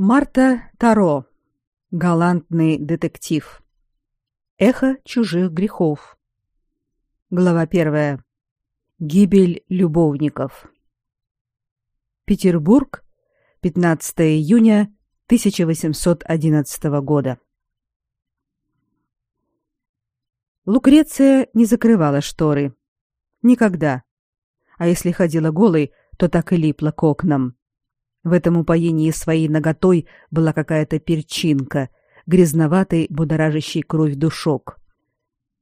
Марта Таро. Галантный детектив. Эхо чужих грехов. Глава первая. Гибель любовников. Петербург, 15 июня 1811 года. Лукреция не закрывала шторы. Никогда. А если ходила голой, то так и липла к окнам. В этом упоении своей наготой была какая-то перчинка, грязноватый, будоражащий кровь душок.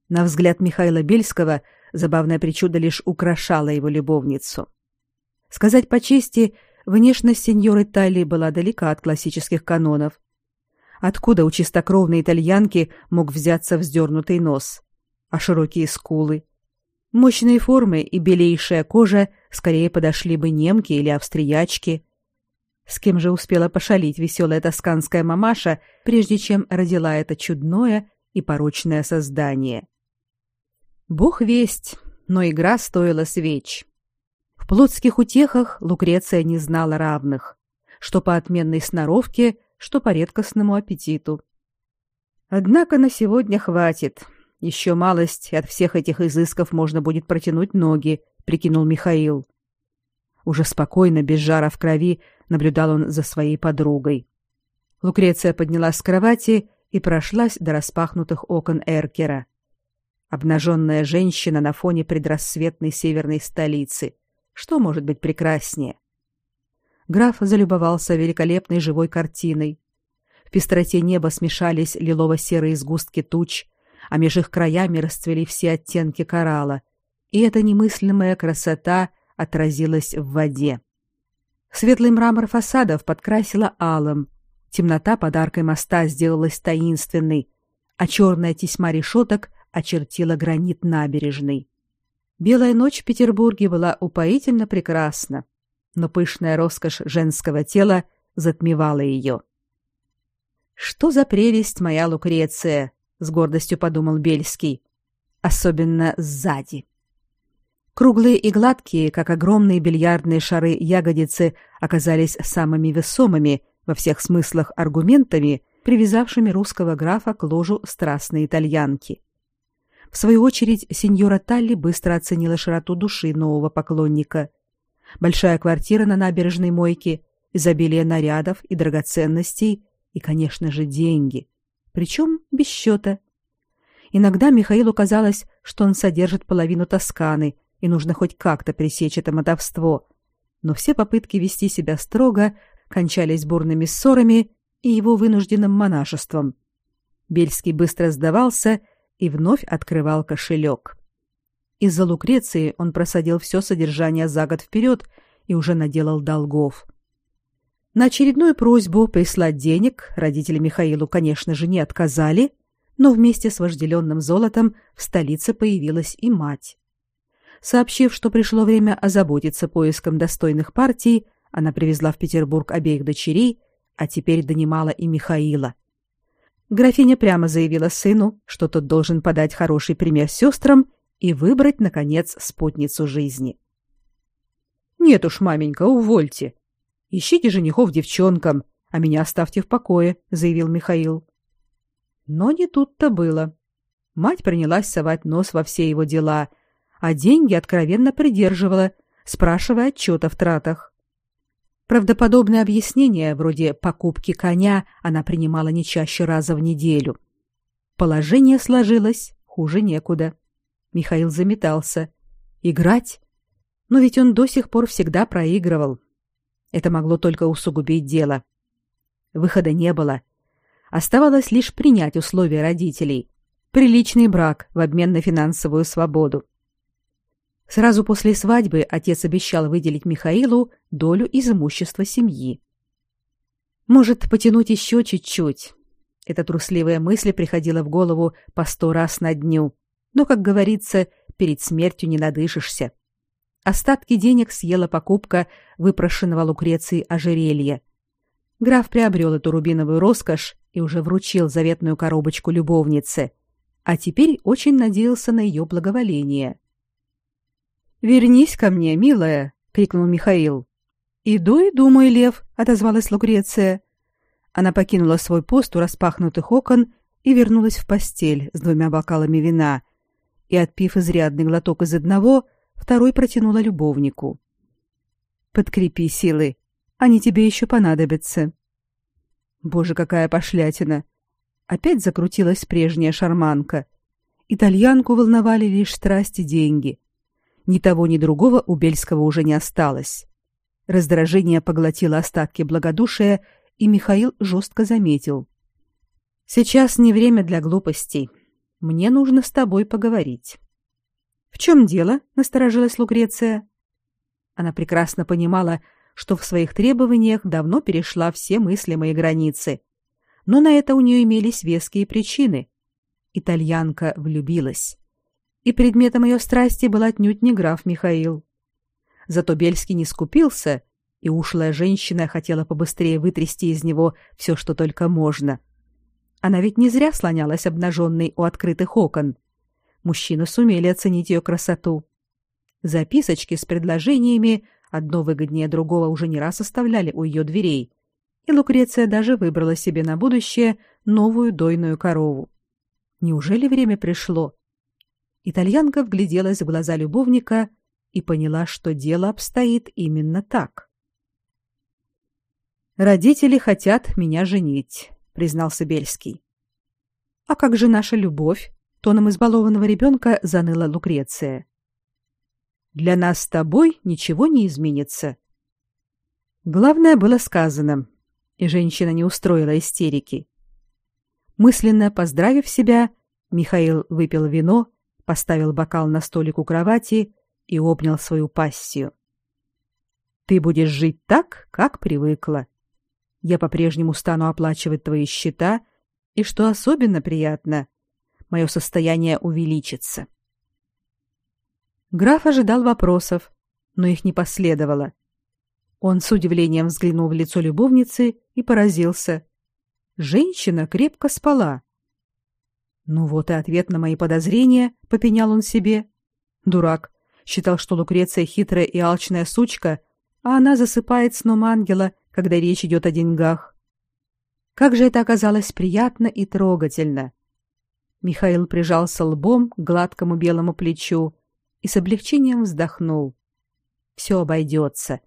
На взгляд Михаила Бельского забавная причуда лишь украшала его любовницу. Сказать по чести, внешность сеньоры Талли была далека от классических канонов. Откуда у чистокровной итальянки мог взяться вздернутый нос? А широкие скулы? Мощные формы и белейшая кожа скорее подошли бы немке или австриячке. С кем же успела пошалить веселая тосканская мамаша, прежде чем родила это чудное и порочное создание? Бог весть, но игра стоила свеч. В плотских утехах Лукреция не знала равных, что по отменной сноровке, что по редкостному аппетиту. Однако на сегодня хватит. Еще малость, и от всех этих изысков можно будет протянуть ноги, прикинул Михаил. Уже спокойно, без жара в крови, наблюдал он за своей подругой. Лукреция поднялась с кровати и прошлась до распахнутых окон Эркера. Обнаженная женщина на фоне предрассветной северной столицы. Что может быть прекраснее? Граф залюбовался великолепной живой картиной. В пестроте неба смешались лилово-серые сгустки туч, а меж их краями расцвели все оттенки коралла. И эта немыслимая красота отразилась в воде. Светлый мрамор фасадов подкрасила алым, темнота под аркой моста сделалась таинственной, а черная тесьма решеток очертила гранит набережной. Белая ночь в Петербурге была упоительно прекрасна, но пышная роскошь женского тела затмевала ее. Что за прелесть моя Лукреция, с гордостью подумал Бельский, особенно сзади. Круглые и гладкие, как огромные бильярдные шары ягодицы, оказались самыми весомыми во всех смыслах аргументами, привязавшими русского графа к ложу страстной итальянки. В свою очередь, сеньора Талли быстро оценила широту души нового поклонника. Большая квартира на набережной Мойке, изобилие нарядов и драгоценностей и, конечно же, деньги. Причем без счета. Иногда Михаилу казалось, что он содержит половину Тосканы – и нужно хоть как-то пресечь это мотовство. Но все попытки вести себя строго кончались бурными ссорами и его вынужденным монашеством. Бельский быстро сдавался и вновь открывал кошелек. Из-за Лукреции он просадил все содержание за год вперед и уже наделал долгов. На очередную просьбу прислать денег родители Михаилу, конечно же, не отказали, но вместе с вожделенным золотом в столице появилась и мать. Сообщив, что пришло время озаботиться поиском достойных партий, она привезла в Петербург обеих дочерей, а теперь донимала и Михаила. Графиня прямо заявила сыну, что тот должен подать хороший пример сестрам и выбрать, наконец, спутницу жизни. «Нет уж, маменька, увольте. Ищите женихов девчонкам, а меня оставьте в покое», — заявил Михаил. Но не тут-то было. Мать принялась совать нос во все его дела — а деньги откровенно придерживала, спрашивая отчет о тратах. Правдоподобное объяснение, вроде покупки коня, она принимала не чаще раза в неделю. Положение сложилось хуже некуда. Михаил заметался. Играть? Но ведь он до сих пор всегда проигрывал. Это могло только усугубить дело. Выхода не было. Оставалось лишь принять условия родителей. Приличный брак в обмен на финансовую свободу. Сразу после свадьбы отец обещал выделить Михаилу долю из имущества семьи. Может, потянуть еще чуть-чуть. Эта трусливая мысль приходила в голову по сто раз на дню. Но, как говорится, перед смертью не надышишься. Остатки денег съела покупка выпрошенного Лукреции ожерелья. Граф приобрел эту рубиновую роскошь и уже вручил заветную коробочку любовнице, а теперь очень надеялся на ее благоволение. Вернись ко мне, милая, крикнул Михаил. Иду, иду, мой лев, отозвалась Лукреция. Она покинула свой пост у распахнутых окон и вернулась в постель с двумя бокалами вина, и, отпив изрядный глоток из одного, второй протянула любовнику. «Подкрепи силы, они тебе еще понадобятся». Боже, какая пошлятина! Опять закрутилась прежняя шарманка. Итальянку волновали лишь страсти деньги. Ни того, ни другого у Бельского уже не осталось. Раздражение поглотило остатки благодушия, и Михаил жестко заметил. «Сейчас не время для глупостей. Мне нужно с тобой поговорить». «В чем дело?» — насторожилась Лукреция. Она прекрасно понимала, что в своих требованиях давно перешла все мыслимые границы. Но на это у нее имелись веские причины. Итальянка влюбилась. И предметом ее страсти был отнюдь не граф Михаил. Зато Бельский не скупился, и ушлая женщина хотела побыстрее вытрясти из него все, что только можно. Она ведь не зря слонялась обнаженной у открытых окон. Мужчины сумели оценить ее красоту. Записочки с предложениями, одно выгоднее другого, уже не раз оставляли у ее дверей, и Лукреция даже выбрала себе на будущее новую дойную корову. Неужели время пришло? Итальянка вгляделась в глаза любовника и поняла, что дело обстоит именно так. Родители хотят меня женить, признался Бельский. А как же наша любовь? тоном избалованного ребенка заныла Лукреция. Для нас с тобой ничего не изменится. Главное было сказано, и женщина не устроила истерики. Мысленно поздравив себя, Михаил выпил вино, поставил бокал на столик у кровати и обнял свою пассию. Ты будешь жить так, как привыкла. Я по-прежнему стану оплачивать твои счета, и что особенно приятно, мое состояние увеличится. Граф ожидал вопросов, но их не последовало. Он с удивлением взглянул в лицо любовницы и поразился. Женщина крепко спала. Ну вот и ответ на мои подозрения, попенял он себе. Дурак считал, что Лукреция хитрая и алчная сучка, а она засыпает сном ангела, когда речь идет о деньгах. Как же это оказалось приятно и трогательно. Михаил прижался лбом к гладкому белому плечу и с облегчением вздохнул. Все обойдется.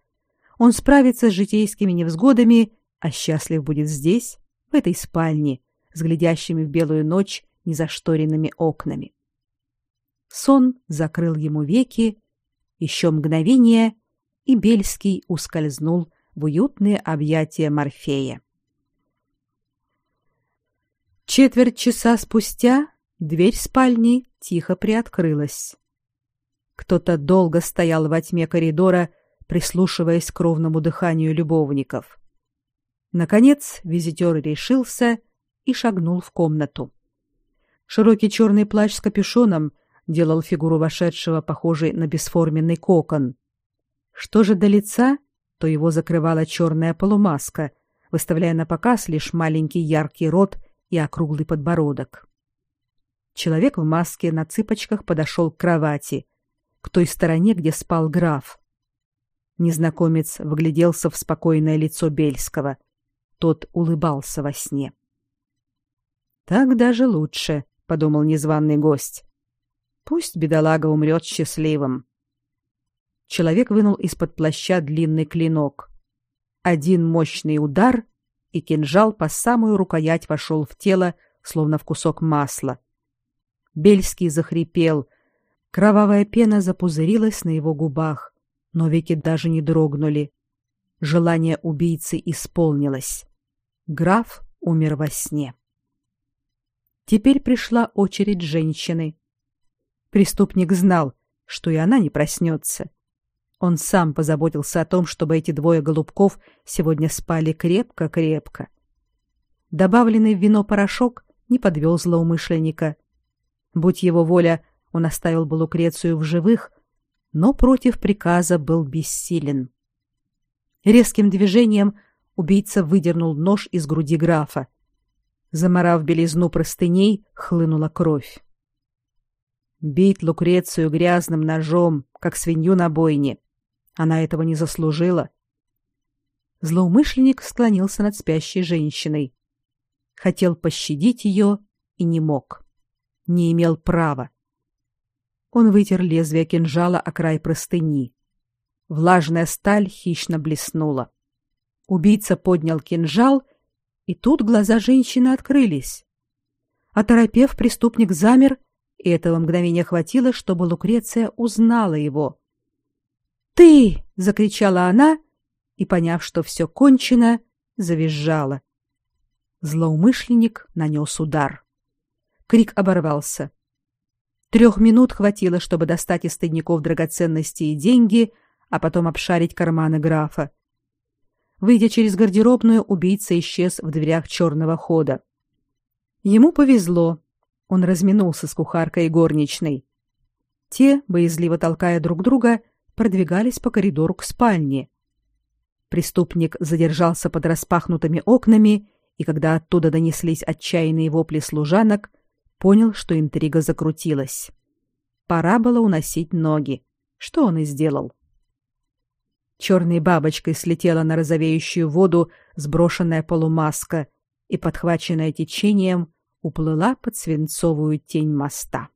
Он справится с житейскими невзгодами, а счастлив будет здесь, в этой спальне, с глядящими в белую ночь незашторенными окнами. Сон закрыл ему веки, еще мгновение, и Бельский ускользнул в уютные объятия Морфея. Четверть часа спустя дверь спальни тихо приоткрылась. Кто-то долго стоял во тьме коридора, прислушиваясь к ровному дыханию любовников. Наконец визитер решился и шагнул в комнату. Широкий черный плащ с капюшоном делал фигуру вошедшего похожей на бесформенный кокон. Что же до лица, то его закрывала черная полумаска, выставляя на показ лишь маленький яркий рот и округлый подбородок. Человек в маске на цыпочках подошел к кровати, к той стороне, где спал граф. Незнакомец вгляделся в спокойное лицо Бельского. Тот улыбался во сне. Так даже лучше, подумал незваный гость. Пусть бедолага умрет счастливым. Человек вынул из-под плаща длинный клинок. Один мощный удар, и кинжал по самую рукоять вошел в тело, словно в кусок масла. Бельский захрипел. Кровавая пена запузырилась на его губах, но веки даже не дрогнули. Желание убийцы исполнилось. Граф умер во сне. Теперь пришла очередь женщины. Преступник знал, что и она не проснется. Он сам позаботился о том, чтобы эти двое голубков сегодня спали крепко-крепко. Добавленный в вино порошок не подвел злоумышленника. Будь его воля, он оставил бы Лукрецию в живых, но против приказа был бессилен. Резким движением убийца выдернул нож из груди графа. Заморав белизну простыней, хлынула кровь. Бить Лукрецию грязным ножом, как свинью на бойне. Она этого не заслужила. Злоумышленник склонился над спящей женщиной. Хотел пощадить ее и не мог. Не имел права. Он вытер лезвие кинжала о край простыни. Влажная сталь хищно блеснула. Убийца поднял кинжал, и тут глаза женщины открылись. Оторопев, преступник замер, и этого мгновения хватило, чтобы Лукреция узнала его. «Ты!» — закричала она, и, поняв, что все кончено, завизжала. Злоумышленник нанес удар. Крик оборвался. Трех минут хватило, чтобы достать из тайников драгоценности и деньги, а потом обшарить карманы графа. Выйдя через гардеробную, убийца исчез в дверях черного хода. Ему повезло. Он разминулся с кухаркой и горничной. Те, боязливо толкая друг друга, продвигались по коридору к спальне. Преступник задержался под распахнутыми окнами, и когда оттуда донеслись отчаянные вопли служанок, понял, что интрига закрутилась. Пора было уносить ноги, что он и сделал. Черной бабочкой слетела на розовеющую воду сброшенная полумаска и, подхваченная течением, уплыла под свинцовую тень моста.